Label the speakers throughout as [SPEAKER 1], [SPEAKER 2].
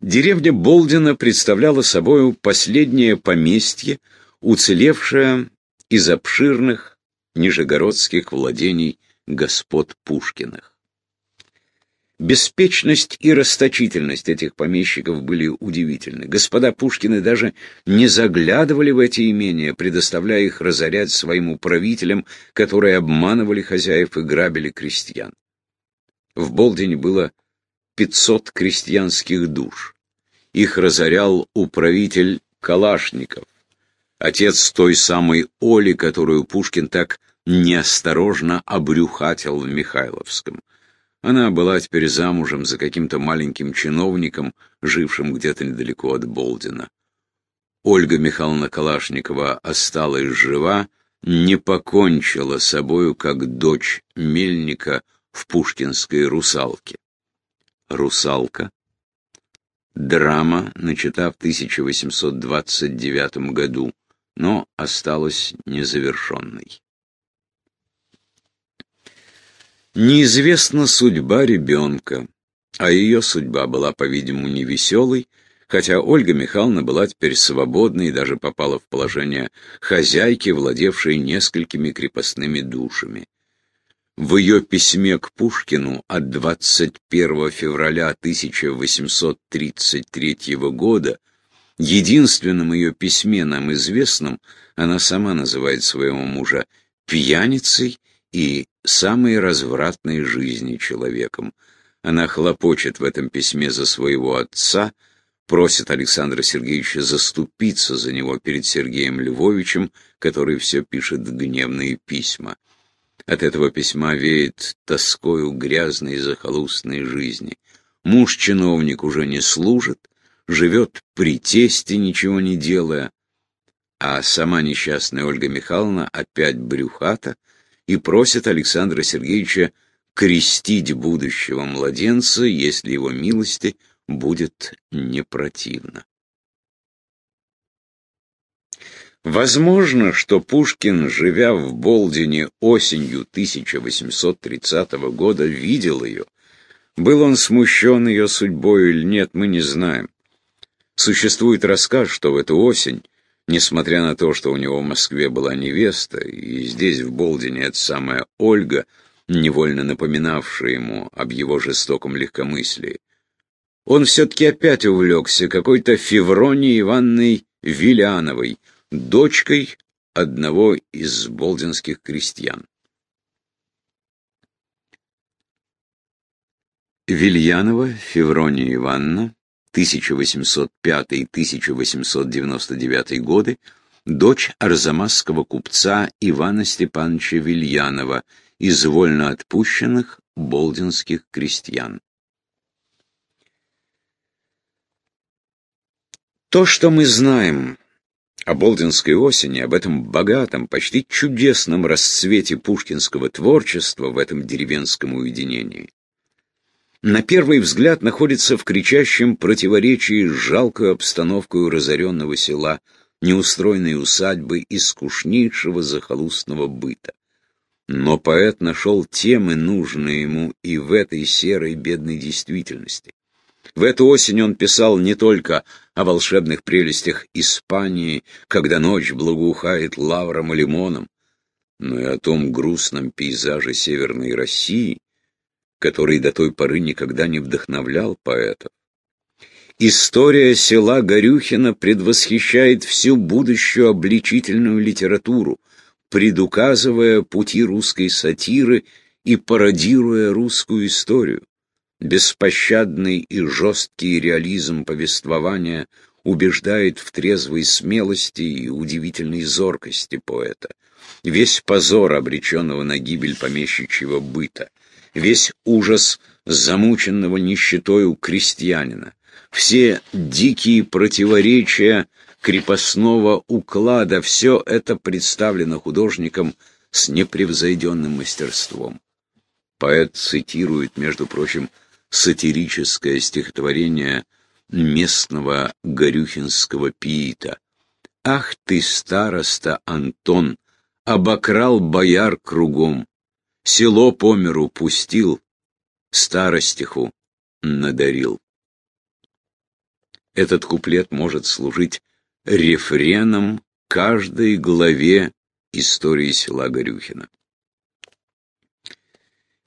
[SPEAKER 1] Деревня Болдина представляла собою последнее поместье, уцелевшее из обширных нижегородских владений господ Пушкиных. Беспечность и расточительность этих помещиков были удивительны. Господа Пушкины даже не заглядывали в эти имения, предоставляя их разорять своим управителям, которые обманывали хозяев и грабили крестьян. В Болдине было 500 крестьянских душ. Их разорял управитель Калашников, отец той самой Оли, которую Пушкин так неосторожно обрюхатил в Михайловском. Она была теперь замужем за каким-то маленьким чиновником, жившим где-то недалеко от Болдина. Ольга Михайловна Калашникова осталась жива, не покончила собою, как дочь мельника в пушкинской «Русалке». «Русалка» — драма, начата в 1829 году, но осталась незавершенной. Неизвестна судьба ребенка, а ее судьба была, по-видимому, невеселой, хотя Ольга Михайловна была теперь свободной и даже попала в положение хозяйки, владевшей несколькими крепостными душами. В ее письме к Пушкину от 21 февраля 1833 года, единственном ее письме нам известном, она сама называет своего мужа пьяницей и самой развратной жизни человеком. Она хлопочет в этом письме за своего отца, просит Александра Сергеевича заступиться за него перед Сергеем Львовичем, который все пишет гневные письма. От этого письма веет тоскою грязной захолустной жизни. Муж-чиновник уже не служит, живет при тесте, ничего не делая, а сама несчастная Ольга Михайловна опять брюхата, и просит Александра Сергеевича крестить будущего младенца, если его милости будет не противно. Возможно, что Пушкин, живя в Болдине осенью 1830 года, видел ее. Был он смущен ее судьбой или нет, мы не знаем. Существует рассказ, что в эту осень Несмотря на то, что у него в Москве была невеста, и здесь, в Болдине, эта самая Ольга, невольно напоминавшая ему об его жестоком легкомыслии, он все-таки опять увлекся какой-то Февронией Ивановной Виляновой, дочкой одного из болдинских крестьян. Вильянова Феврония Ивановна 1805-1899 годы, дочь арзамасского купца Ивана Степановича Вильянова из вольно отпущенных болдинских крестьян. То, что мы знаем о Болдинской осени, об этом богатом, почти чудесном расцвете пушкинского творчества в этом деревенском уединении, на первый взгляд находится в кричащем противоречии с жалкой обстановкой разоренного села, неустроенной усадьбы и скучнейшего захолустного быта. Но поэт нашел темы, нужные ему и в этой серой бедной действительности. В эту осень он писал не только о волшебных прелестях Испании, когда ночь благоухает лавром и лимоном, но и о том грустном пейзаже Северной России, который до той поры никогда не вдохновлял поэтов. История села Горюхина предвосхищает всю будущую обличительную литературу, предуказывая пути русской сатиры и пародируя русскую историю. Беспощадный и жесткий реализм повествования убеждает в трезвой смелости и удивительной зоркости поэта. Весь позор обреченного на гибель помещичьего быта — весь ужас замученного нищетой у крестьянина, все дикие противоречия крепостного уклада, все это представлено художником с непревзойденным мастерством. Поэт цитирует, между прочим, сатирическое стихотворение местного горюхинского пиита. «Ах ты, староста Антон, обокрал бояр кругом, село по миру пустил, старостиху надарил. Этот куплет может служить рефреном каждой главе истории села Горюхина.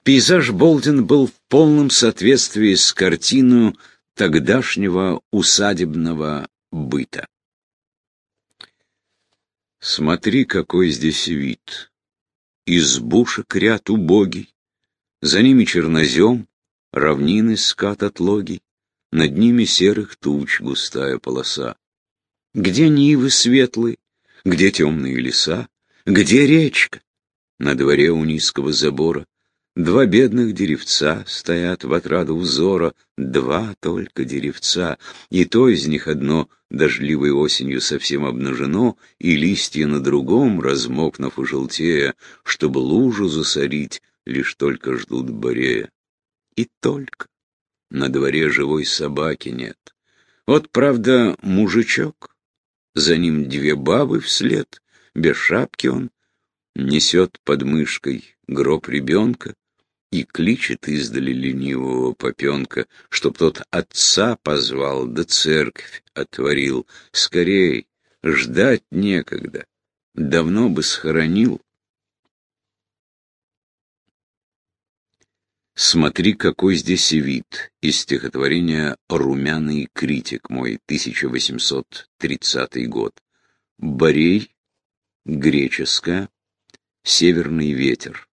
[SPEAKER 1] Пейзаж Болдин был в полном соответствии с картину тогдашнего усадебного быта. Смотри, какой здесь вид. Избушек ряд убогий, за ними чернозем, равнины скат отлогий, над ними серых туч густая полоса. Где нивы светлые, где темные леса, где речка? На дворе у низкого забора Два бедных деревца стоят в отраду взора, два только деревца, и то из них одно дождливой осенью совсем обнажено, и листья на другом, размокнув и желтея, чтобы лужу засорить, лишь только ждут борея. И только. На дворе живой собаки нет. Вот, правда, мужичок, за ним две бабы вслед, без шапки он, несет под мышкой гроб ребенка, и кличет издали ленивого попенка, чтоб тот отца позвал, да церковь отворил. Скорей, ждать некогда, давно бы схоронил. Смотри, какой здесь вид из стихотворения «Румяный критик» мой, 1830 год. Борей, греческая, северный ветер.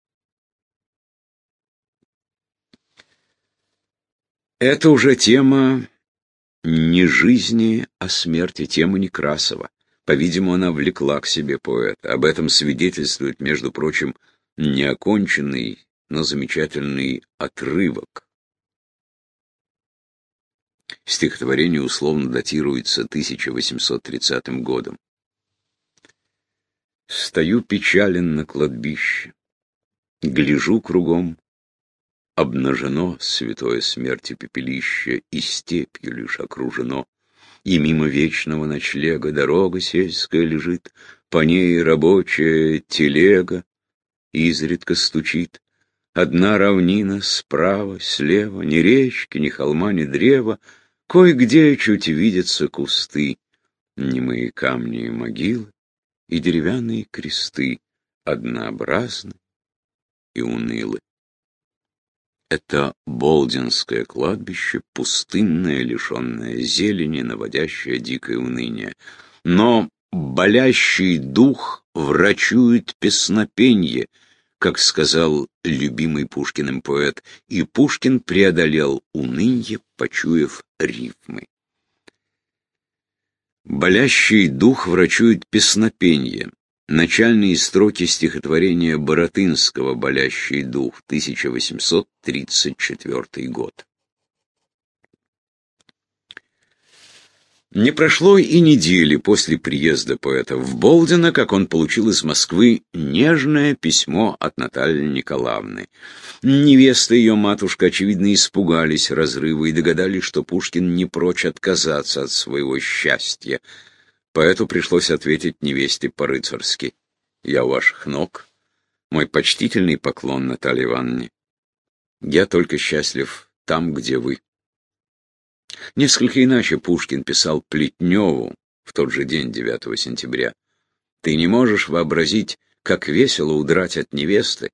[SPEAKER 1] Это уже тема не жизни, а смерти, тема Некрасова. По-видимому, она влекла к себе поэта. Об этом свидетельствует, между прочим, неоконченный, но замечательный отрывок. Стихотворение условно датируется 1830 годом. Стою печален на кладбище, гляжу кругом, Обнажено святое смерти пепелище, и степью лишь окружено. И мимо вечного ночлега дорога сельская лежит, по ней рабочая телега изредка стучит. Одна равнина справа, слева, ни речки, ни холма, ни древа, кое-где чуть видятся кусты, немые камни и могилы, и деревянные кресты, однообразны и унылы. Это Болдинское кладбище, пустынное, лишенное зелени, наводящее дикое уныние. Но болящий дух врачует песнопенье, как сказал любимый Пушкиным поэт, и Пушкин преодолел унынье, почуяв рифмы. Болящий дух врачует песнопенье. Начальные строки стихотворения Боротынского «Болящий дух», 1834 год. Не прошло и недели после приезда поэта в Болдино, как он получил из Москвы нежное письмо от Натальи Николаевны. Невеста и ее матушка, очевидно, испугались разрыва и догадались, что Пушкин не прочь отказаться от своего счастья — Поэту пришлось ответить невесте по-рыцарски. «Я у ваших ног. Мой почтительный поклон Наталье Ивановне. Я только счастлив там, где вы». Несколько иначе Пушкин писал Плетневу в тот же день, 9 сентября. «Ты не можешь вообразить, как весело удрать от невесты,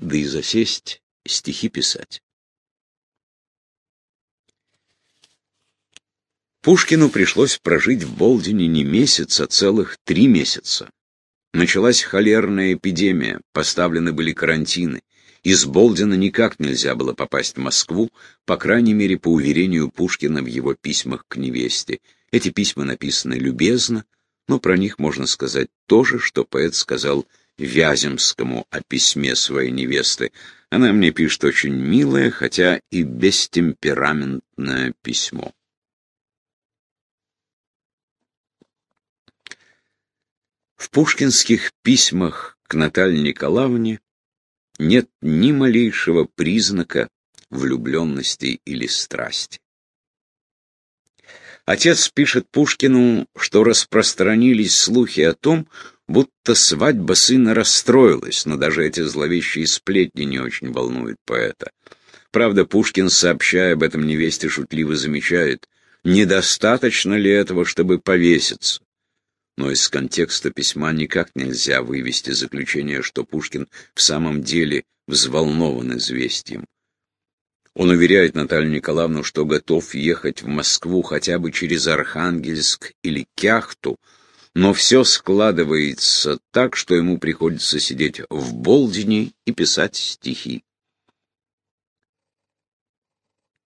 [SPEAKER 1] да и засесть стихи писать». Пушкину пришлось прожить в Болдине не месяц, а целых три месяца. Началась холерная эпидемия, поставлены были карантины. Из Болдина никак нельзя было попасть в Москву, по крайней мере, по уверению Пушкина в его письмах к невесте. Эти письма написаны любезно, но про них можно сказать то же, что поэт сказал Вяземскому о письме своей невесты. Она мне пишет очень милое, хотя и бестемпераментное письмо. В пушкинских письмах к Наталье Николаевне нет ни малейшего признака влюбленности или страсти. Отец пишет Пушкину, что распространились слухи о том, будто свадьба сына расстроилась, но даже эти зловещие сплетни не очень волнуют поэта. Правда, Пушкин, сообщая об этом невесте, шутливо замечает, недостаточно ли этого, чтобы повеситься. Но из контекста письма никак нельзя вывести заключение, что Пушкин в самом деле взволнован известием. Он уверяет Наталью Николаевну, что готов ехать в Москву хотя бы через Архангельск или Кяхту, но все складывается так, что ему приходится сидеть в Болдине и писать стихи.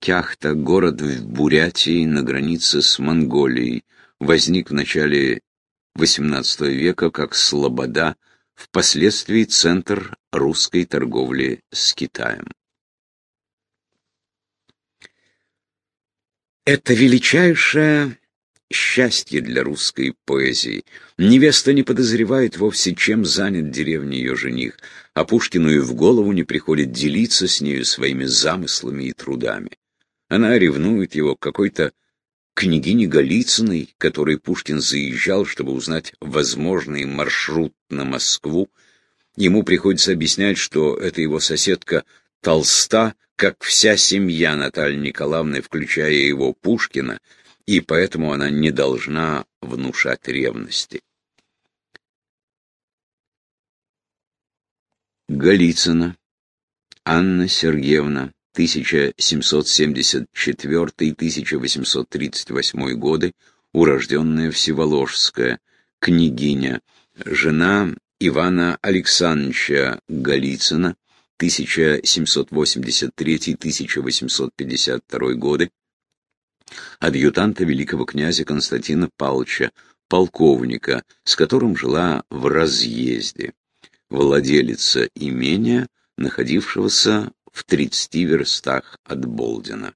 [SPEAKER 1] Кяхта — город в Бурятии на границе с Монголией, возник в начале XVIII века как Слобода, впоследствии центр русской торговли с Китаем. Это величайшее счастье для русской поэзии. Невеста не подозревает вовсе, чем занят деревне ее жених, а Пушкину и в голову не приходит делиться с нею своими замыслами и трудами. Она ревнует его к какой-то княгине Голицыной, которой Пушкин заезжал, чтобы узнать возможный маршрут на Москву. Ему приходится объяснять, что это его соседка толста, как вся семья Натальи Николаевны, включая его Пушкина, и поэтому она не должна внушать ревности. Голицына Анна Сергеевна 1774-1838 годы, урожденная Всеволожская, княгиня, жена Ивана Александровича Голицына, 1783-1852 годы, адъютанта великого князя Константина Павловича, полковника, с которым жила в разъезде, владелица имения, находившегося в 30 верстах от Болдина.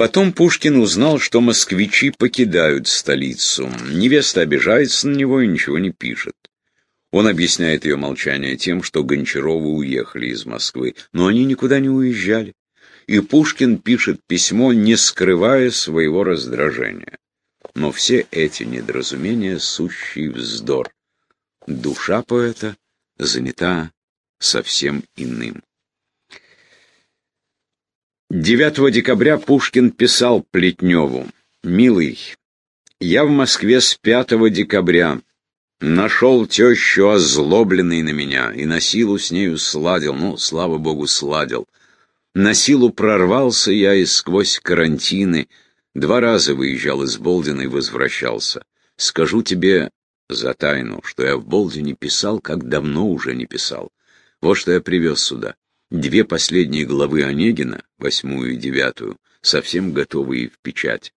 [SPEAKER 1] Потом Пушкин узнал, что москвичи покидают столицу. Невеста обижается на него и ничего не пишет. Он объясняет ее молчание тем, что Гончаровы уехали из Москвы, но они никуда не уезжали. И Пушкин пишет письмо, не скрывая своего раздражения. Но все эти недоразумения — сущий вздор. Душа поэта занята совсем иным. 9 декабря Пушкин писал Плетневу. «Милый, я в Москве с 5 декабря. Нашел тещу, озлобленный на меня, и на силу с нею сладил, ну, слава богу, сладил. На силу прорвался я и сквозь карантины. Два раза выезжал из Болдина и возвращался. Скажу тебе за тайну, что я в Болдине писал, как давно уже не писал. Вот что я привез сюда. Две последние главы Онегина, восьмую и девятую, совсем готовые в печать.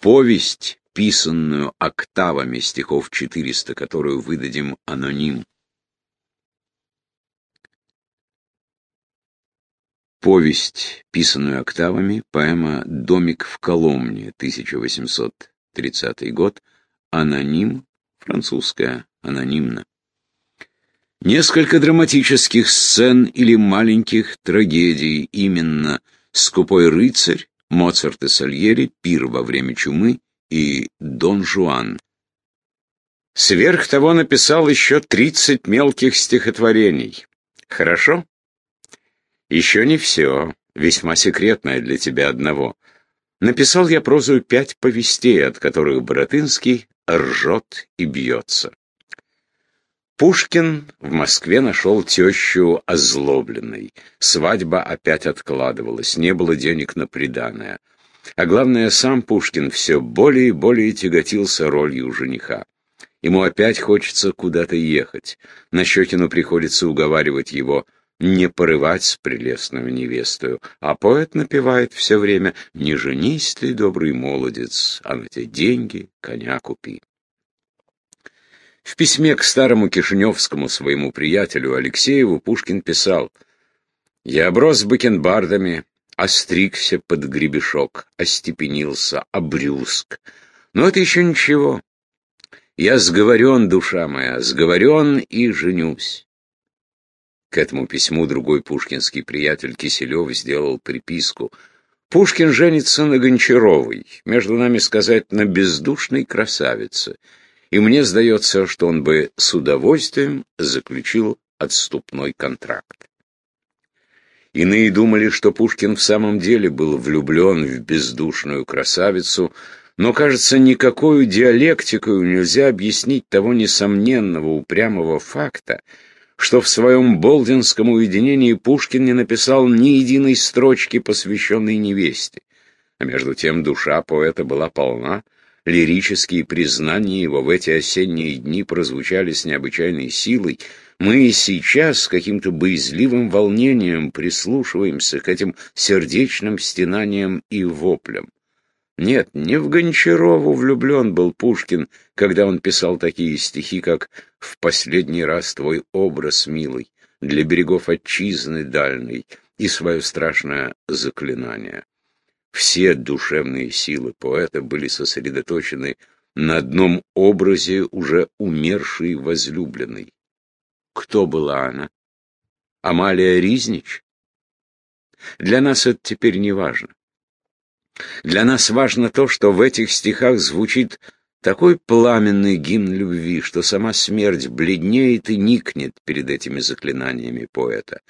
[SPEAKER 1] Повесть, писанную октавами стихов 400, которую выдадим аноним. Повесть, писанную октавами, поэма «Домик в Коломне», 1830 год, аноним, французская, анонимно. Несколько драматических сцен или маленьких трагедий, именно «Скупой рыцарь», Моцарт и Сальери, «Пир во время чумы» и «Дон Жуан». Сверх того написал еще тридцать мелких стихотворений. Хорошо? Еще не все, весьма секретное для тебя одного. Написал я прозу пять повестей, от которых Боротынский ржет и бьется. Пушкин в Москве нашел тещу озлобленной. Свадьба опять откладывалась, не было денег на приданое. А главное, сам Пушкин все более и более тяготился ролью жениха. Ему опять хочется куда-то ехать. На Щекину приходится уговаривать его не порывать с прелестную невестою, а поэт напевает все время «Не женись ты, добрый молодец, а на те деньги коня купи». В письме к старому кишиневскому своему приятелю Алексееву Пушкин писал «Я оброс бакенбардами, остригся под гребешок, остепенился, обрюзг. Но это еще ничего. Я сговорен, душа моя, сговорен и женюсь». К этому письму другой пушкинский приятель Киселев сделал приписку. «Пушкин женится на Гончаровой, между нами сказать, на бездушной красавице» и мне сдается, что он бы с удовольствием заключил отступной контракт. Иные думали, что Пушкин в самом деле был влюблен в бездушную красавицу, но, кажется, никакой диалектикой нельзя объяснить того несомненного упрямого факта, что в своем болдинском уединении Пушкин не написал ни единой строчки, посвященной невесте. А между тем душа поэта была полна, лирические признания его в эти осенние дни прозвучали с необычайной силой. Мы и сейчас с каким-то боязливым волнением прислушиваемся к этим сердечным стенаниям и воплям. Нет, не в Гончарову влюблен был Пушкин, когда он писал такие стихи, как «В последний раз твой образ, милый, для берегов отчизны дальней» и свое страшное заклинание. Все душевные силы поэта были сосредоточены на одном образе уже умершей возлюбленной. Кто была она? Амалия Ризнич? Для нас это теперь не важно. Для нас важно то, что в этих стихах звучит такой пламенный гимн любви, что сама смерть бледнеет и никнет перед этими заклинаниями поэта.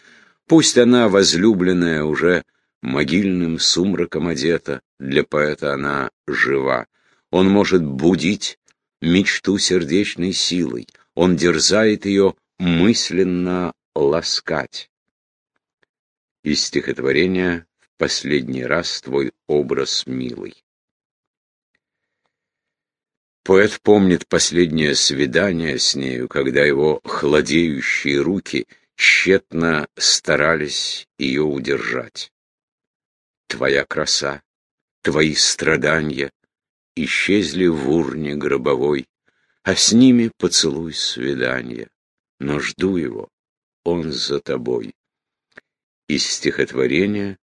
[SPEAKER 1] Пусть она, возлюбленная, уже могильным сумраком одета, для поэта она жива. Он может будить мечту сердечной силой, он дерзает ее мысленно ласкать. Из стихотворения последний раз твой образ милый. Поэт помнит последнее свидание с нею, когда его хладеющие руки тщетно старались ее удержать. Твоя краса, твои страдания исчезли в урне гробовой, а с ними поцелуй свидания. Но жду его, он за тобой. Из стихотворения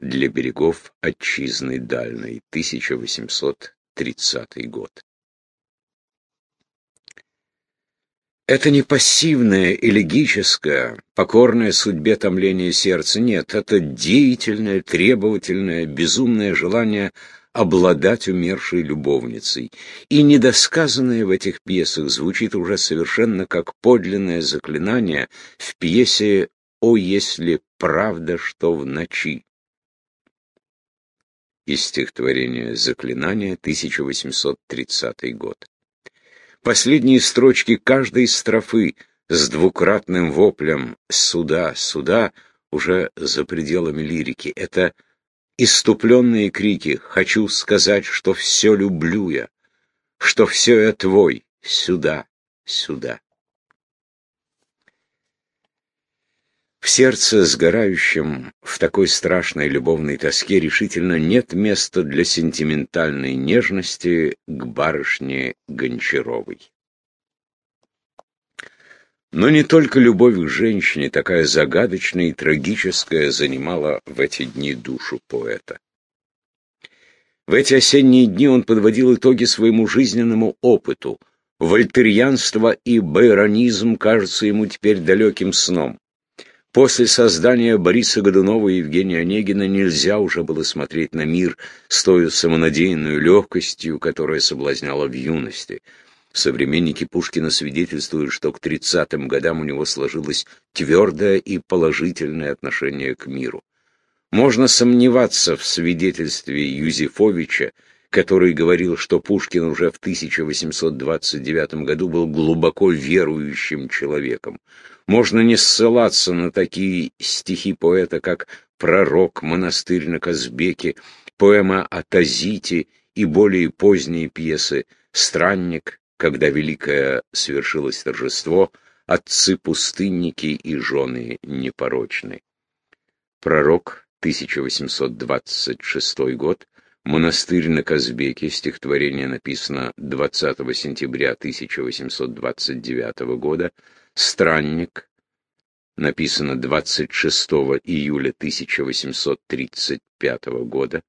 [SPEAKER 1] «Для берегов отчизны дальной, 1800 1930 год. Это не пассивное, элегическое, покорное судьбе томление сердца, нет, это деятельное, требовательное, безумное желание обладать умершей любовницей. И недосказанное в этих пьесах звучит уже совершенно как подлинное заклинание в пьесе «О, если правда, что в ночи» из стихотворения «Заклинание», 1830 год. Последние строчки каждой строфы с двукратным воплем «Сюда, сюда» уже за пределами лирики. Это иступленные крики «Хочу сказать, что все люблю я, что все я твой, сюда, сюда». В сердце, сгорающем в такой страшной любовной тоске, решительно нет места для сентиментальной нежности к барышне Гончаровой. Но не только любовь к женщине, такая загадочная и трагическая, занимала в эти дни душу поэта. В эти осенние дни он подводил итоги своему жизненному опыту. Вольтерьянство и байронизм кажутся ему теперь далеким сном. После создания Бориса Годунова и Евгения Онегина нельзя уже было смотреть на мир с той самонадеянной легкостью, которая соблазняла в юности. Современники Пушкина свидетельствуют, что к 30-м годам у него сложилось твердое и положительное отношение к миру. Можно сомневаться в свидетельстве Юзефовича, который говорил, что Пушкин уже в 1829 году был глубоко верующим человеком. Можно не ссылаться на такие стихи поэта, как «Пророк», «Монастырь на Казбеке», поэма о Тазите и более поздние пьесы «Странник», «Когда великое свершилось торжество», «Отцы-пустынники» и «Жены непорочны». «Пророк», 1826 год, «Монастырь на Казбеке», стихотворение написано 20 сентября 1829 года, «Странник», написано 26 июля 1835 года,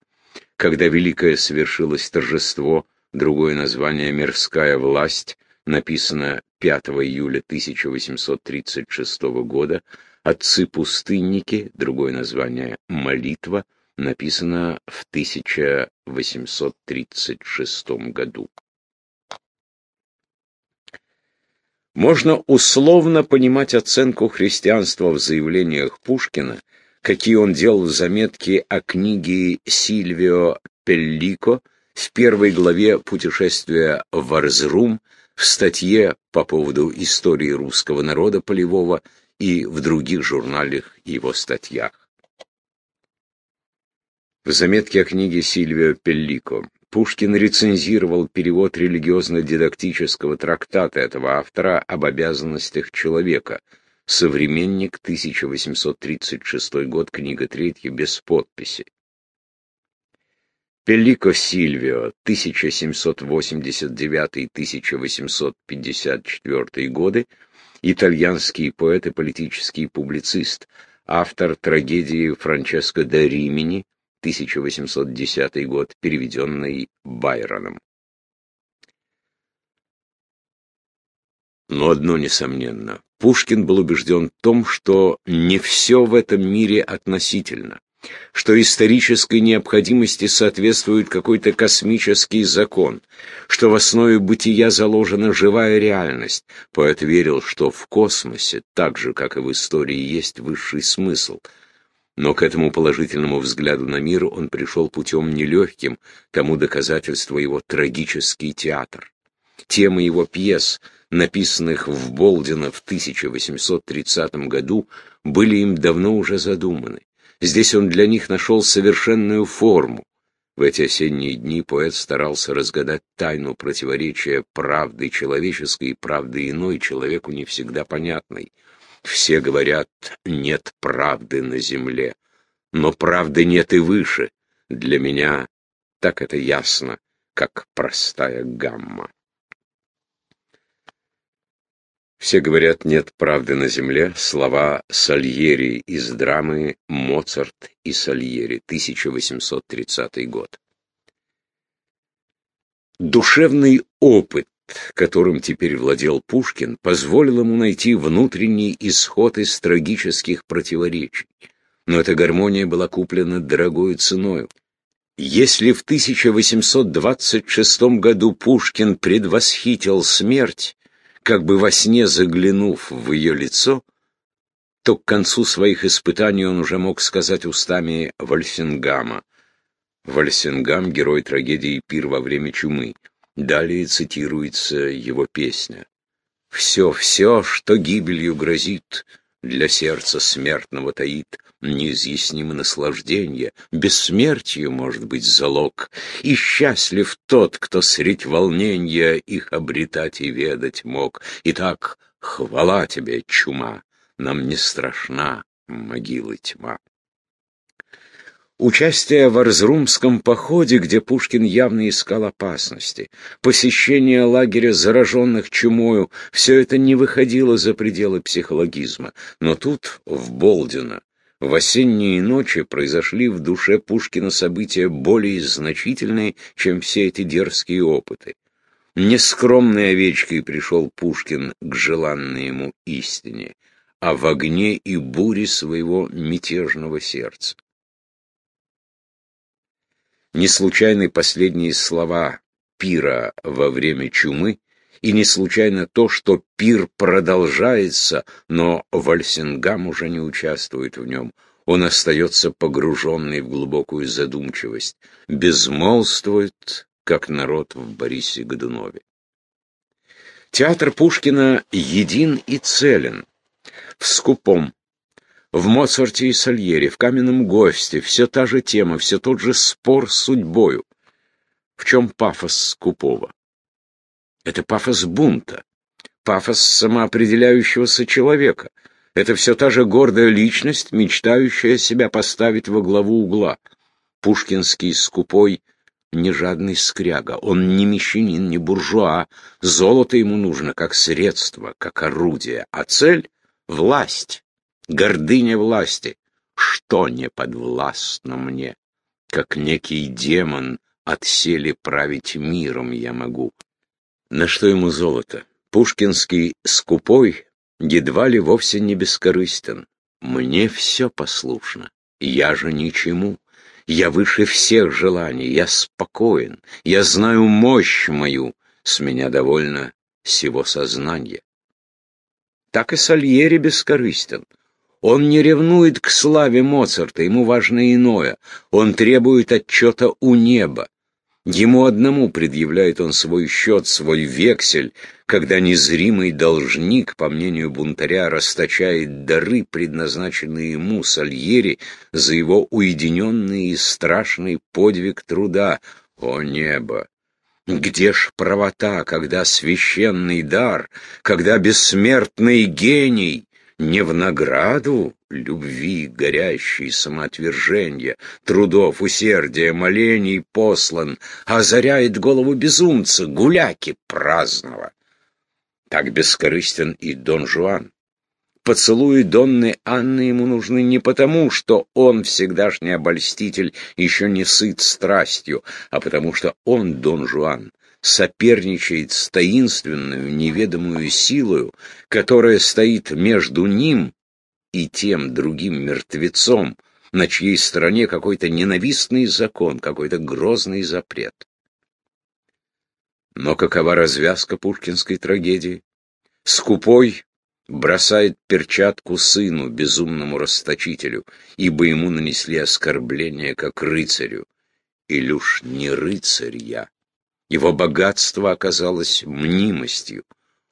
[SPEAKER 1] когда великое свершилось торжество, другое название «Мирская власть», написано 5 июля 1836 года, «Отцы-пустынники», другое название «Молитва», написано в 1836 году. Можно условно понимать оценку христианства в заявлениях Пушкина, какие он делал в заметке о книге Сильвио Пеллико в первой главе «Путешествия в Арзрум», в статье по поводу истории русского народа полевого и в других журналах его статьях. В заметке о книге Сильвио Пеллико Пушкин рецензировал перевод религиозно-дидактического трактата этого автора об обязанностях человека. Современник, 1836 год, книга 3, без подписи. Пеллико Сильвио, 1789-1854 годы, итальянский поэт и политический публицист, автор трагедии Франческо де Римини, 1810 год, переведенный Байроном. Но одно несомненно. Пушкин был убежден в том, что не все в этом мире относительно, что исторической необходимости соответствует какой-то космический закон, что в основе бытия заложена живая реальность. Поэт верил, что в космосе, так же, как и в истории, есть высший смысл — но к этому положительному взгляду на мир он пришел путем нелегким, тому доказательство его трагический театр. Темы его пьес, написанных в Болдино в 1830 году, были им давно уже задуманы. Здесь он для них нашел совершенную форму. В эти осенние дни поэт старался разгадать тайну противоречия правды человеческой и правды иной, человеку не всегда понятной. Все говорят, нет правды на земле, но правды нет и выше. Для меня так это ясно, как простая гамма. Все говорят, нет правды на земле. Слова Сальери из драмы «Моцарт и Сальери», 1830 год. Душевный опыт которым теперь владел Пушкин, позволил ему найти внутренний исход из трагических противоречий. Но эта гармония была куплена дорогой ценой. Если в 1826 году Пушкин предвосхитил смерть, как бы во сне заглянув в ее лицо, то к концу своих испытаний он уже мог сказать устами Вальсингама. Вальсингам — герой трагедии «Пир во время чумы». Далее цитируется его песня. «Все, все, что гибелью грозит, для сердца смертного таит неизъяснимо наслаждение, бессмертию может быть залог, и счастлив тот, кто средь волнения их обретать и ведать мог. Итак, хвала тебе, чума, нам не страшна могилы тьма. Участие в Арзрумском походе, где Пушкин явно искал опасности, посещение лагеря зараженных чумою, все это не выходило за пределы психологизма. Но тут, в Болдино, в осенние ночи произошли в душе Пушкина события более значительные, чем все эти дерзкие опыты. Нескромной овечкой пришел Пушкин к желанной ему истине, а в огне и буре своего мятежного сердца. Не случайны последние слова пира во время чумы, и не случайно то, что пир продолжается, но Вальсингам уже не участвует в нем. Он остается погруженный в глубокую задумчивость, безмолвствует, как народ в Борисе Годунове. Театр Пушкина един и целен. В скупом, в Моцарте и Сальере, в «Каменном госте» все та же тема, все тот же спор с судьбою. В чем пафос скупого? Это пафос бунта, пафос самоопределяющегося человека. Это все та же гордая личность, мечтающая себя поставить во главу угла. Пушкинский скупой не жадный скряга, он не мещанин, не буржуа. Золото ему нужно как средство, как орудие, а цель — власть гордыня власти. Что не подвластно мне? Как некий демон отсели править миром я могу. На что ему золото? Пушкинский скупой едва ли вовсе не бескорыстен. Мне все послушно, я же ничему. Я выше всех желаний, я спокоен, я знаю мощь мою, с меня довольно всего сознания. так и Сальери бескорыстен. Он не ревнует к славе Моцарта, ему важно иное. Он требует отчета у неба. Ему одному предъявляет он свой счет, свой вексель, когда незримый должник, по мнению бунтаря, расточает дары, предназначенные ему, Сальери, за его уединенный и страшный подвиг труда. О небо! Где ж правота, когда священный дар, когда бессмертный гений не в награду любви, горящей самоотвержения, трудов, усердия, молений послан, озаряет голову безумца, гуляки праздного. Так бескорыстен и Дон Жуан. Поцелуи Донны Анны ему нужны не потому, что он, всегдашний обольститель, еще не сыт страстью, а потому что он, Дон Жуан, соперничает с таинственную, неведомую силою, которая стоит между ним и тем другим мертвецом, на чьей стороне какой-то ненавистный закон, какой-то грозный запрет. Но какова развязка пушкинской трагедии? Скупой бросает перчатку сыну, безумному расточителю, ибо ему нанесли оскорбление как рыцарю. Уж не рыцарь я. Его богатство оказалось мнимостью.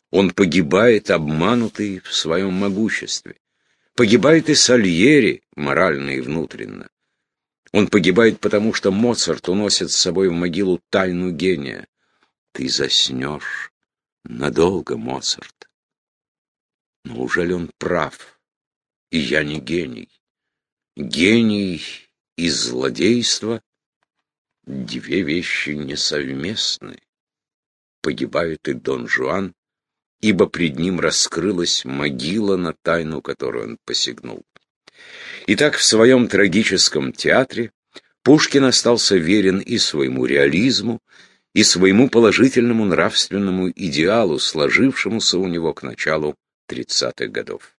[SPEAKER 1] Он погибает, обманутый в своем могуществе. Погибает и Сальери, морально и внутренно. Он погибает потому, что Моцарт уносит с собой в могилу тайну гения. Ты заснешь надолго, Моцарт. Но ужели он прав? И я не гений. Гений и злодейство Две вещи несовместны. Погибает и Дон Жуан, ибо пред ним раскрылась могила на тайну, которую он посягнул. Итак, в своем трагическом театре Пушкин остался верен и своему реализму, и своему положительному нравственному идеалу, сложившемуся у него к началу 30-х годов.